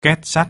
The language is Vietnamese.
két sắt.